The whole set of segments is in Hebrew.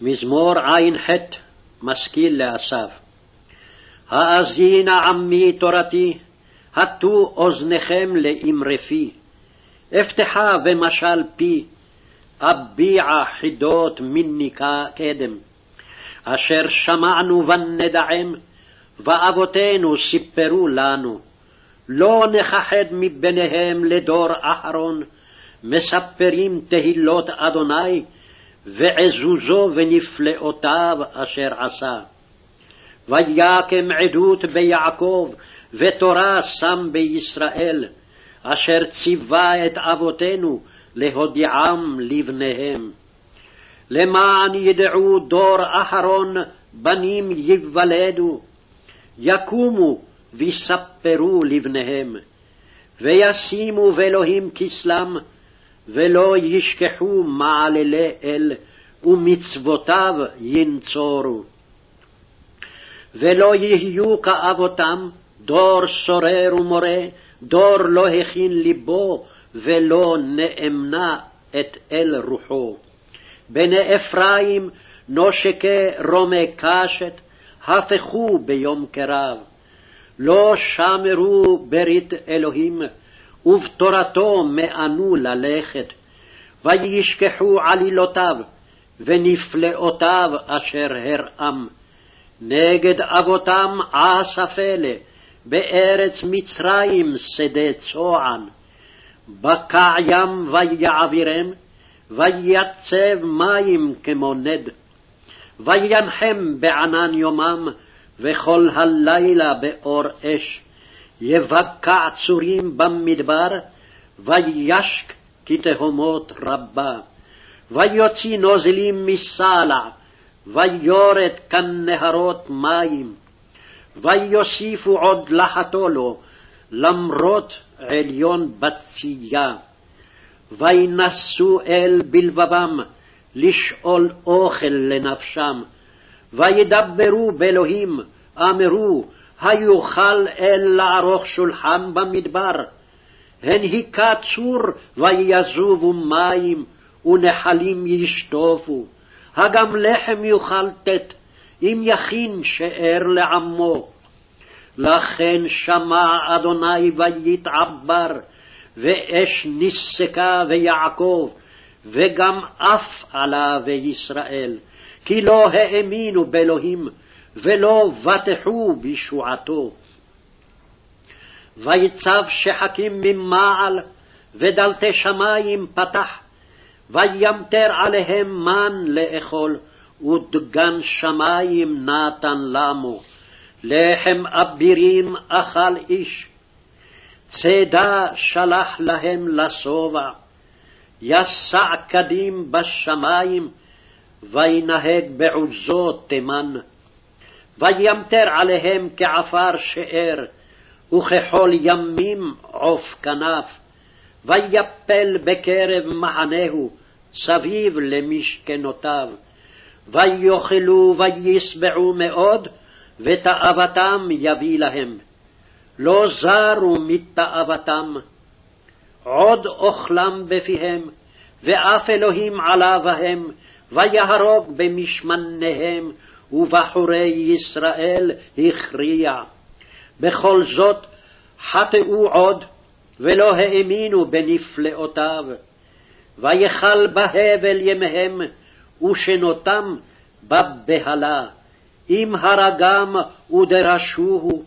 מזמור ע"ח משכיל לאסף. האזינה עמי תורתי, הטו אוזניכם לאמרי פי. אפתחה ומשל פי, אביעה חידות מיני קדם. אשר שמענו ונדעם, ואבותינו סיפרו לנו. לא נכחד מביניהם לדור אחרון, מספרים תהילות אדוני, ועזוזו ונפלאותיו אשר עשה. ויקם עדות ביעקב, ותורה שם בישראל, אשר ציווה את אבותינו להודיעם לבניהם. למען ידעו דור אחרון בנים ייוולדו, יקומו ויספרו לבניהם, וישימו באלוהים כסלם, ולא ישכחו מעללי אל, ומצוותיו ינצורו. ולא יהיו כאבותם, דור סורר ומורה, דור לא הכין ליבו, ולא נאמנה את אל רוחו. בני אפרים נושקי רומי קשת, הפכו ביום קרב. לא שמרו ברית אלוהים, ובתורתו מאנו ללכת. וישכחו עלילותיו, ונפלאותיו אשר הרעם. נגד אבותם עשה פלא, בארץ מצרים שדה צוען. בקע ים ויעבירם, ויצב מים כמו נד. וינחם בענן יומם, וכל הלילה באור אש. יבקע צורים במדבר, וישק כתהומות רבה. ויוציא נוזלים מסלע, ויורד כנהרות מים. ויוסיפו עוד לחתו לו, למרות עליון בצייה. וינשאו אל בלבבם, לשאול אוכל לנפשם. וידברו באלוהים, אמרו, היוכל אל לערוך שולחן במדבר. הן היכה צור ויזובו מים, ונחלים ישטופו. הגם לחם יוכל תת, אם יכין שאר לעמו. לכן שמע אדוני ויתעבר, ואש נסקה ויעקב, וגם אף עלה וישראל, כי לא האמינו באלוהים, ולא בטחו בישועתו. ויצב שחקים ממעל, ודלתי שמים פתח, וימטר עליהם מן לאכול, ודגן שמים נתן למו. לחם אבירים אכל איש, צידה שלח להם לשובע, יסע קדים בשמים, וינהג בעוזו תימן. וימטר עליהם כעפר שאר, וכחול ימים עוף כנף. ויפל בקרב מחנהו, סביב למשכנותיו. ויאכלו וישבעו מאוד, ותאוותם יביא להם. לא זרו מתאוותם. עוד אוכלם בפיהם, ואף אלוהים עלה בהם, ויהרוג במשמניהם, ובחורי ישראל הכריע. בכל זאת חטאו עוד, ולא האמינו בנפלאותיו. ויכל בהבל ימיהם, ושנותם בבהלה. אם הרגם ודרשוהו,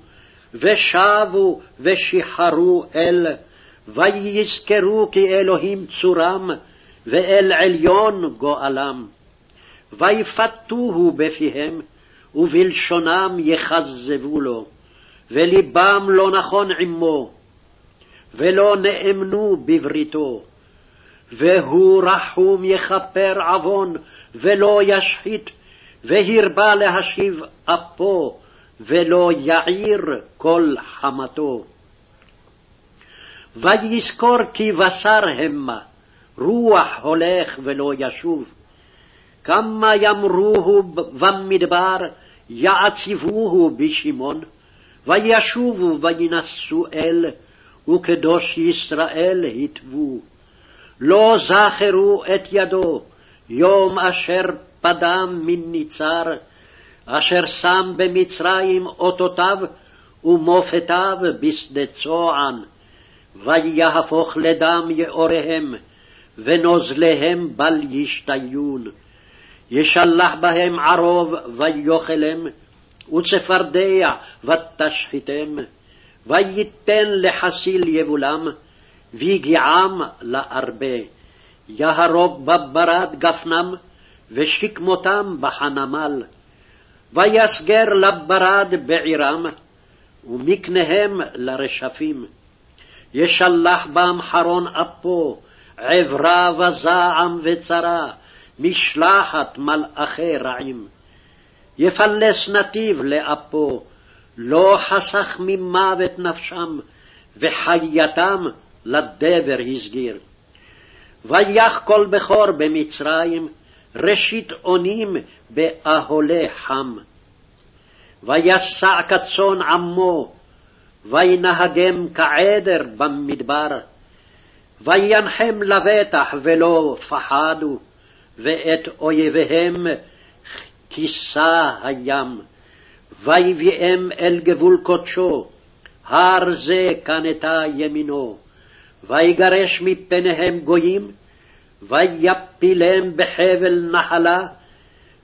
ושבו ושיחרו אל, ויזכרו כי אלוהים צורם, ואל עליון גואלם. ויפתוהו בפיהם, ובלשונם יכזבו לו, ולבם לא נכון עמו, ולא נאמנו בבריתו. והוא רחום יכפר עוון, ולא ישחית, והרבה להשיב אפו, ולא יעיר כל חמתו. ויזכור כי בשר המה, רוח הולך ולא ישוב. כמה ימרוהו במדבר, יעציבוהו בשמעון, וישובו וינשאו אל, וקדוש ישראל התוו. לא זכרו את ידו, יום אשר פדם מן ניצר, אשר שם במצרים אותותיו ומופתיו בשדה צוען, ויהפוך לדם יאוריהם, ונוזליהם בל ישתיון. ישלח בהם ערוב ויאכלם, וצפרדע ותשחיתם, וייתן לחסיל יבולם, ויגיעם לארבה. יהרוג בברד גפנם, ושכמותם בחנמל. ויסגר לברד בעירם, ומקניהם לרשפים. ישלח בם חרון אפו, עברה וזעם וצרה, משלחת מלאכי רעים. יפלס נתיב לאפו, לא חסך ממוות נפשם, וחייתם לדבר הסגיר. ויח כל בכור במצרים, ראשית אונים באהולי חם. ויסע כצאן עמו, וינהגם כעדר במדבר. וינחם לבטח ולא פחדו, ואת אויביהם כיסה הים. ויביאם אל גבול קודשו, הר זה קנתה ימינו. ויגרש מפניהם גויים, ויפילם בחבל נחלה,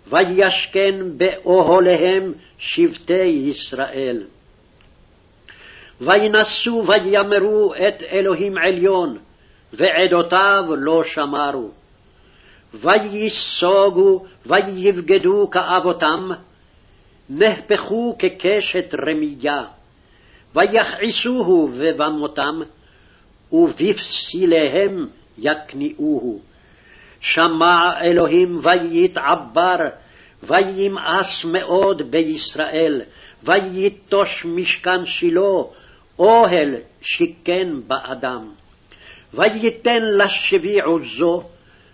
וישכן באוהליהם שבטי ישראל. וינשאו וימרו את אלוהים עליון, ועדותיו לא שמרו. וייסוגו ויבגדו כאבותם, נהפכו כקשת רמייה, ויכעסוהו בבמותם, ובפסיליהם יכניעוהו. שמע אלוהים ויתעבר, וימאס מאוד בישראל, ויטוש משכן שילה, אוהל שיכן באדם. וייתן לשבי עוזו,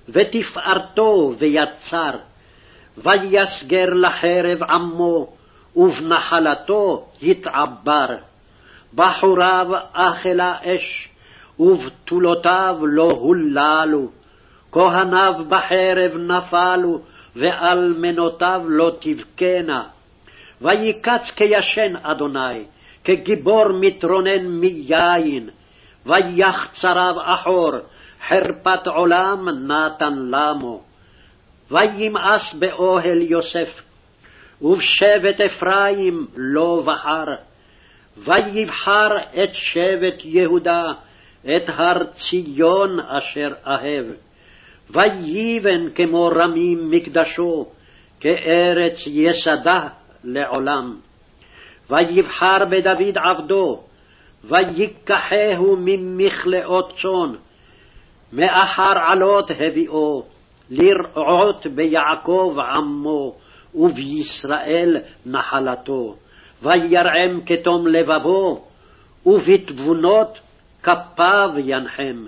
ותפארתו ויצר, ויסגר לחרב עמו, ובנחלתו יתעבר. בחוריו אכלה אש, ובתולותיו לא הוללו. כהניו בחרב נפלו, ואלמנותיו לא תבכנה. ויקץ כישן אדוני, כגיבור מתרונן מיין, ויח צריו אחור, חרפת עולם נתן למו. וימאס באוהל יוסף, ובשבט אפרים לא בחר. ויבחר את שבט יהודה, את הר ציון אשר אהב. ויבן כמו רמים מקדשו, כארץ יסדה לעולם. ויבחר בדוד עבדו, ויקחהו ממכלאות צאן, מאחר עלות הביאו, לרעות ביעקב עמו, ובישראל נחלתו. וירעם כתום לבבו, ובתבונות כפיו ינחם.